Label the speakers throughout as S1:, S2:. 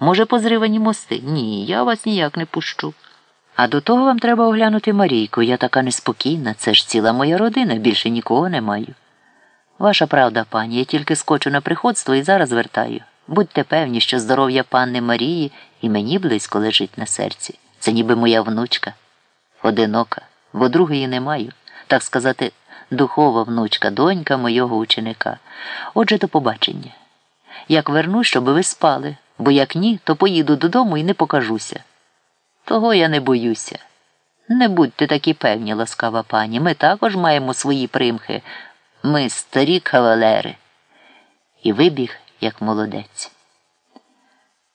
S1: Може, позривані мости? Ні, я вас ніяк не пущу. А до того вам треба оглянути Марійку. Я така неспокійна, це ж ціла моя родина, більше нікого не маю. Ваша правда, пані, я тільки скочу на приходство і зараз вертаю. Будьте певні, що здоров'я панни Марії і мені близько лежить на серці. Це ніби моя внучка, одинока, бо другої не маю, так сказати, духова внучка, донька мого ученика. Отже, до побачення. Як вернусь, щоб ви спали, бо як ні, то поїду додому і не покажуся. Того я не боюся. Не будьте такі певні, ласкава пані. Ми також маємо свої примхи. Ми старі кавалери. І вибіг, як молодець.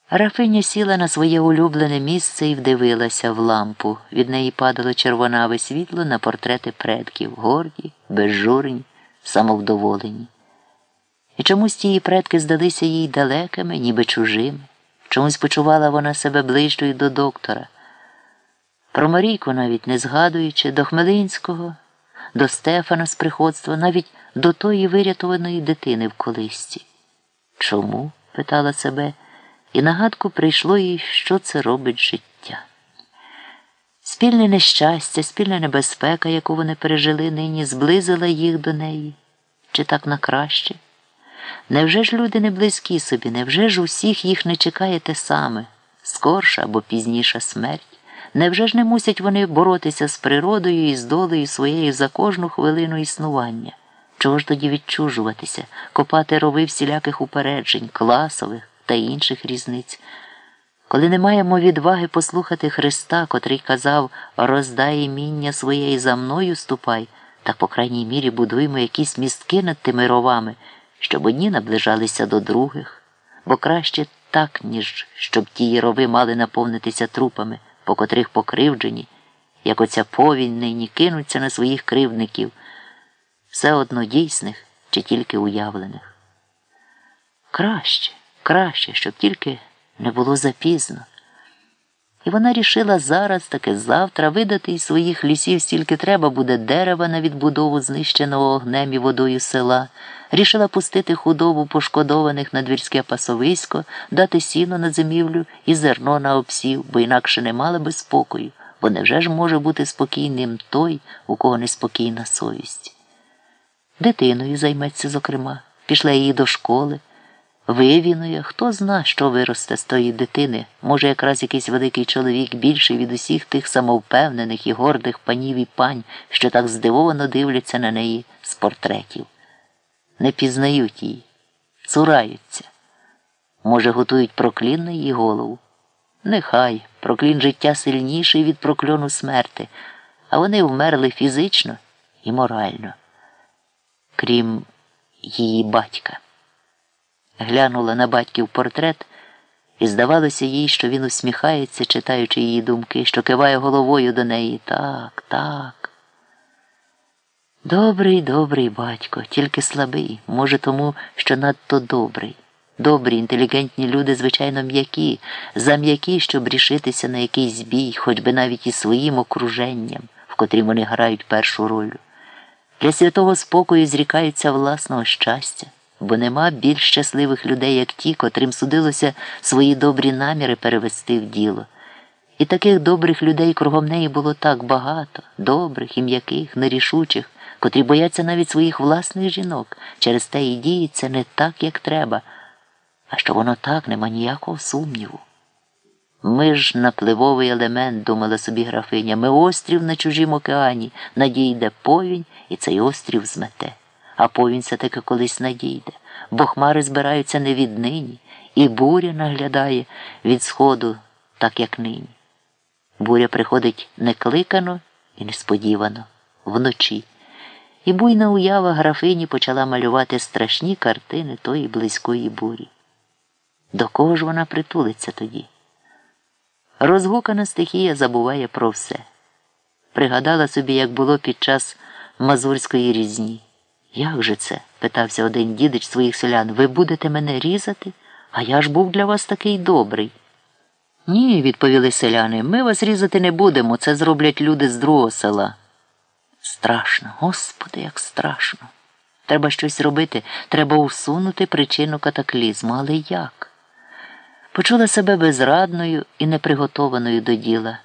S1: Рафиня сіла на своє улюблене місце і вдивилася в лампу. Від неї падало червонаве світло на портрети предків, горді, безжурні, самовдоволені. І чомусь ті її предки здалися їй далекими, ніби чужими. Чомусь почувала вона себе ближчою до доктора. Про Марійку навіть не згадуючи, до Хмелинського, до Стефана з приходства, навіть до тої вирятованої дитини в колисці. Чому? питала себе, і нагадку прийшло їй, що це робить життя. Спільне нещастя, спільна небезпека, яку вони пережили нині, зблизила їх до неї, чи так на краще? Невже ж люди не близькі собі, невже ж усіх їх не чекає те саме, скорша або пізніша смерть? Невже ж не мусять вони боротися з природою і з долею своєю за кожну хвилину існування? Чого ж тоді відчужуватися, копати рови всіляких упереджень, класових та інших різниць? Коли не маємо відваги послухати Христа, котрий казав роздай іміння своє і за мною ступай, так, по крайній мірі, будуємо якісь містки над тими ровами, щоб одні наближалися до других, бо краще так, ніж щоб ті рови мали наповнитися трупами по котрих покривджені, як оця повінь нині кинуться на своїх кривдників, все одно дійсних чи тільки уявлених. Краще, краще, щоб тільки не було запізно. І вона рішила зараз, таки завтра, видати із своїх лісів стільки треба буде дерева на відбудову знищеного огнем і водою села, рішила пустити худобу пошкодованих на двірське пасовисько, дати сіно на зимівлю і зерно на обсів, бо інакше не мала би спокою, бо невже ж може бути спокійним той, у кого неспокійна совість. Дитиною займеться, зокрема, пішла її до школи. Вивінує, хто зна, що виросте з тої дитини, може, якраз якийсь великий чоловік більший від усіх тих самовпевнених і гордих панів і пань, що так здивовано дивляться на неї з портретів. Не пізнають її, цураються. Може, готують проклін на її голову. Нехай. Проклін життя сильніший від прокльону смерти, а вони вмерли фізично і морально, крім її батька глянула на батьків портрет, і здавалося їй, що він усміхається, читаючи її думки, що киває головою до неї. Так, так. Добрий, добрий батько, тільки слабий, може, тому, що надто добрий. Добрі, інтелігентні люди, звичайно, м'які, зам'які, щоб рішитися на якийсь бій, хоч би навіть і своїм окруженням, в котрім вони грають першу роль. Для святого спокою зрікаються власного щастя бо нема більш щасливих людей, як ті, котрим судилося свої добрі наміри перевести в діло. І таких добрих людей кругом неї було так багато, добрих і м'яких, нерішучих, котрі бояться навіть своїх власних жінок, через те і діється не так, як треба, а що воно так нема ніякого сумніву. Ми ж напливовий елемент, думала собі графиня, ми острів на чужім океані, надійде повінь, і цей острів змете а повінь все таки колись надійде, бо хмари збираються не віднині, і буря наглядає від сходу, так як нині. Буря приходить некликано і несподівано, вночі. І буйна уява графині почала малювати страшні картини тої близької бурі. До кого ж вона притулиться тоді? Розгукана стихія забуває про все. Пригадала собі, як було під час мазурської різні. Як же це? питався один дідич своїх селян. Ви будете мене різати? А я ж був для вас такий добрий. Ні, відповіли селяни, ми вас різати не будемо. Це зроблять люди з другого села. Страшно, господи, як страшно. Треба щось робити, треба усунути причину катаклізму. Але як? почула себе безрадною і неприготованою до діла.